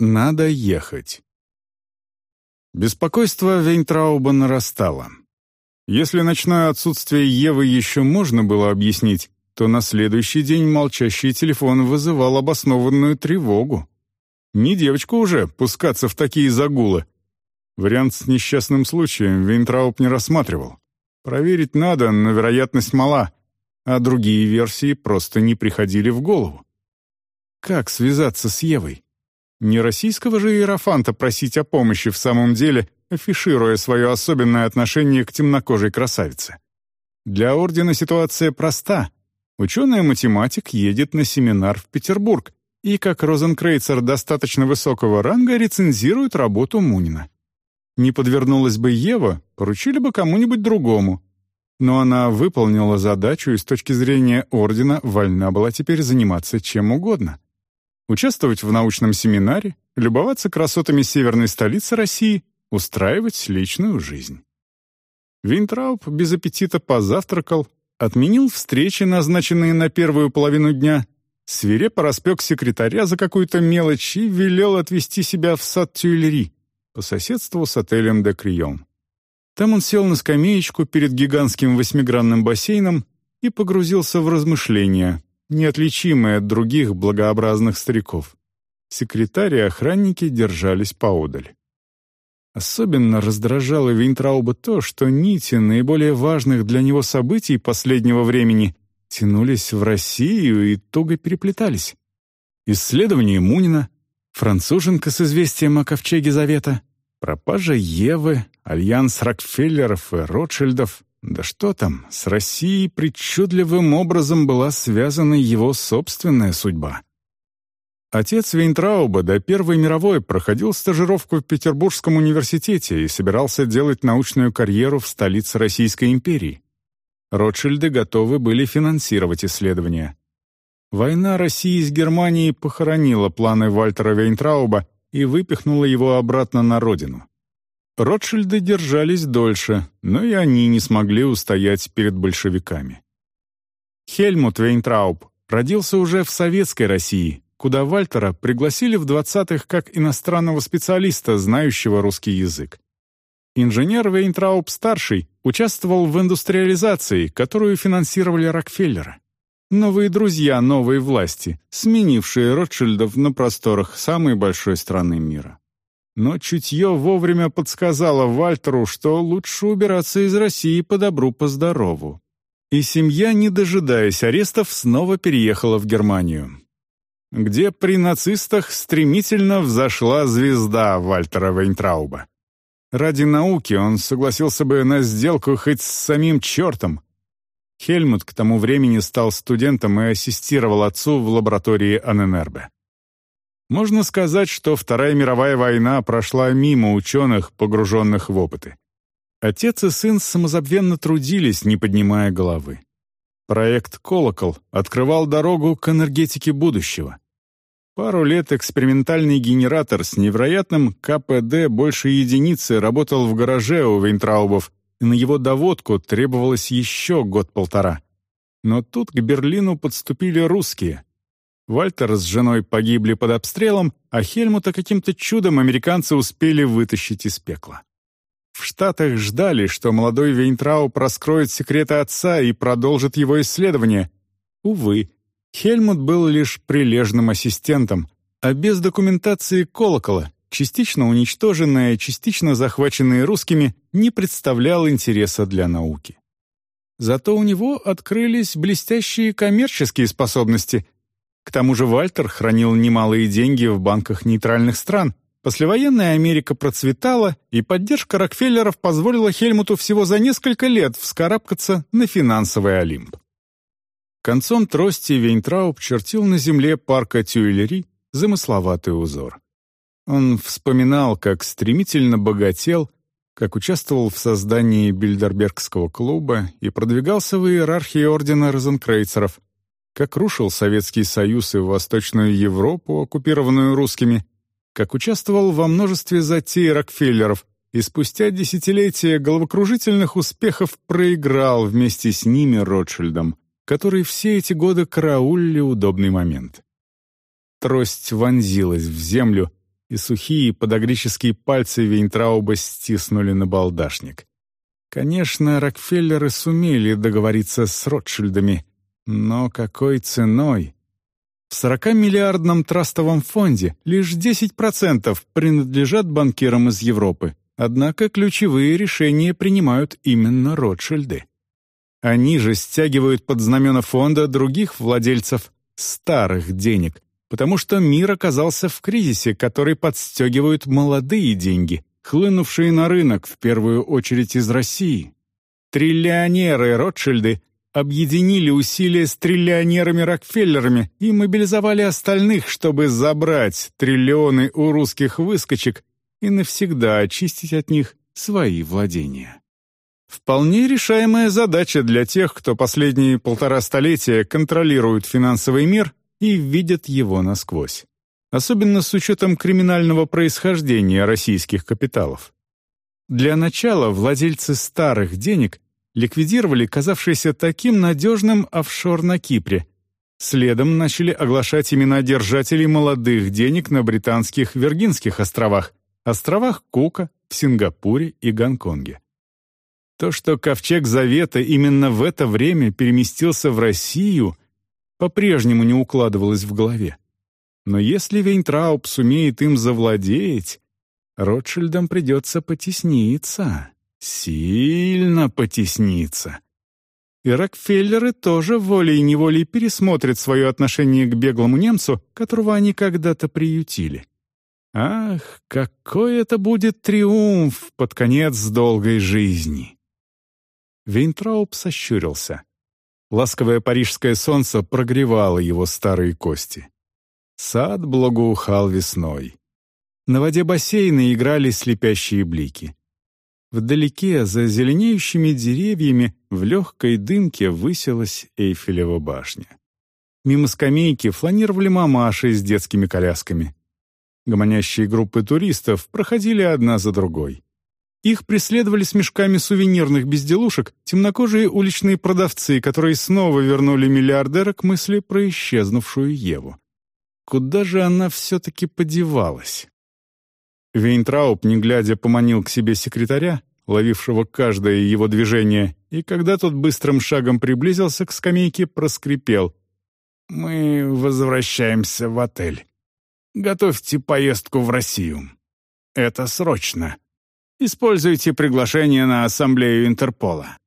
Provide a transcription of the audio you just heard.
Надо ехать. Беспокойство Вейнтрауба нарастало. Если ночное отсутствие Евы еще можно было объяснить, то на следующий день молчащий телефон вызывал обоснованную тревогу. Не девочку уже пускаться в такие загулы. Вариант с несчастным случаем Вейнтрауб не рассматривал. Проверить надо, но вероятность мала, а другие версии просто не приходили в голову. Как связаться с Евой? Не российского же иерофанта просить о помощи в самом деле, афишируя свое особенное отношение к темнокожей красавице. Для Ордена ситуация проста. Ученый-математик едет на семинар в Петербург и, как Розенкрейцер достаточно высокого ранга, рецензирует работу Мунина. Не подвернулась бы Ева, поручили бы кому-нибудь другому. Но она выполнила задачу и с точки зрения Ордена вольна была теперь заниматься чем угодно участвовать в научном семинаре, любоваться красотами северной столицы России, устраивать личную жизнь. Винтрауб без аппетита позавтракал, отменил встречи, назначенные на первую половину дня, свирепо распек секретаря за какую-то мелочь и велел отвезти себя в сад Тюильри по соседству с отелем «Де Крион». Там он сел на скамеечку перед гигантским восьмигранным бассейном и погрузился в размышления, неотличимые от других благообразных стариков. Секретарь и охранники держались поодаль. Особенно раздражало Вейнтрауба то, что нити наиболее важных для него событий последнего времени тянулись в Россию и туго переплетались. Исследование Мунина, француженка с известием о ковчеге Завета, пропажа Евы, альянс Рокфеллеров и Ротшильдов, да что там, с Россией причудливым образом была связана его собственная судьба. Отец Вейнтрауба до Первой мировой проходил стажировку в Петербургском университете и собирался делать научную карьеру в столице Российской империи. Ротшильды готовы были финансировать исследования. Война России с Германией похоронила планы Вальтера Вейнтрауба и выпихнула его обратно на родину. Ротшильды держались дольше, но и они не смогли устоять перед большевиками. Хельмут Вейнтрауб родился уже в Советской России, куда Вальтера пригласили в 20-х как иностранного специалиста, знающего русский язык. Инженер Вейнтрауб-старший участвовал в индустриализации, которую финансировали Рокфеллеры. Новые друзья новой власти, сменившие Ротшильдов на просторах самой большой страны мира но чутье вовремя подсказало Вальтеру, что лучше убираться из России по добру, по здорову. И семья, не дожидаясь арестов, снова переехала в Германию, где при нацистах стремительно взошла звезда Вальтера Вейнтрауба. Ради науки он согласился бы на сделку хоть с самим чертом. Хельмут к тому времени стал студентом и ассистировал отцу в лаборатории Анненербе. Можно сказать, что Вторая мировая война прошла мимо ученых, погруженных в опыты. Отец и сын самозабвенно трудились, не поднимая головы. Проект «Колокол» открывал дорогу к энергетике будущего. Пару лет экспериментальный генератор с невероятным КПД больше единицы работал в гараже у Вейнтраубов, и на его доводку требовалось еще год-полтора. Но тут к Берлину подступили русские — Вальтер с женой погибли под обстрелом, а Хельмута каким-то чудом американцы успели вытащить из пекла. В Штатах ждали, что молодой Вейнтрау раскроет секреты отца и продолжит его исследование. Увы, Хельмут был лишь прилежным ассистентом, а без документации колокола, частично уничтоженная, частично захваченная русскими, не представлял интереса для науки. Зато у него открылись блестящие коммерческие способности — к тому же Вальтер хранил немалые деньги в банках нейтральных стран. Послевоенная Америка процветала, и поддержка Рокфеллеров позволила Хельмуту всего за несколько лет вскарабкаться на финансовый Олимп. Концом трости Вейнтрауб чертил на земле парка Тюильри замысловатый узор. Он вспоминал, как стремительно богател, как участвовал в создании Бильдербергского клуба и продвигался в иерархии ордена Розенкрейцеров, как рушил Советский Союз и Восточную Европу, оккупированную русскими, как участвовал во множестве затей Рокфеллеров и спустя десятилетия головокружительных успехов проиграл вместе с ними Ротшильдом, который все эти годы караулили удобный момент. Трость вонзилась в землю, и сухие подогрические пальцы Вейнтрауба стиснули на балдашник. Конечно, Рокфеллеры сумели договориться с Ротшильдами, но какой ценой? В 40-миллиардном трастовом фонде лишь 10% принадлежат банкирам из Европы, однако ключевые решения принимают именно Ротшильды. Они же стягивают под знамена фонда других владельцев старых денег, потому что мир оказался в кризисе, который подстегивают молодые деньги, хлынувшие на рынок в первую очередь из России. Триллионеры Ротшильды объединили усилия с триллионерами-рокфеллерами и мобилизовали остальных, чтобы забрать триллионы у русских выскочек и навсегда очистить от них свои владения. Вполне решаемая задача для тех, кто последние полтора столетия контролирует финансовый мир и видят его насквозь. Особенно с учетом криминального происхождения российских капиталов. Для начала владельцы старых денег ликвидировали казавшийся таким надежным офшор на Кипре. Следом начали оглашать имена держателей молодых денег на британских Виргинских островах, островах Кука, в Сингапуре и Гонконге. То, что Ковчег Завета именно в это время переместился в Россию, по-прежнему не укладывалось в голове. Но если Вейнтрауб сумеет им завладеть, Ротшильдам придется потесниться. Сильно потесниться. И Рокфеллеры тоже волей-неволей пересмотрят свое отношение к беглому немцу, которого они когда-то приютили. Ах, какой это будет триумф под конец долгой жизни! Вейнтрауб сощурился. Ласковое парижское солнце прогревало его старые кости. Сад благоухал весной. На воде бассейна играли слепящие блики. Вдалеке, за зеленеющими деревьями, в легкой дымке высилась Эйфелева башня. Мимо скамейки фланировали мамаши с детскими колясками. Гомонящие группы туристов проходили одна за другой. Их преследовали с мешками сувенирных безделушек темнокожие уличные продавцы, которые снова вернули миллиардера к мысли про исчезнувшую Еву. Куда же она все-таки подевалась? Вейнтрауб, не глядя, поманил к себе секретаря, ловившего каждое его движение, и когда тот быстрым шагом приблизился к скамейке, проскрипел. «Мы возвращаемся в отель. Готовьте поездку в Россию. Это срочно. Используйте приглашение на ассамблею Интерпола».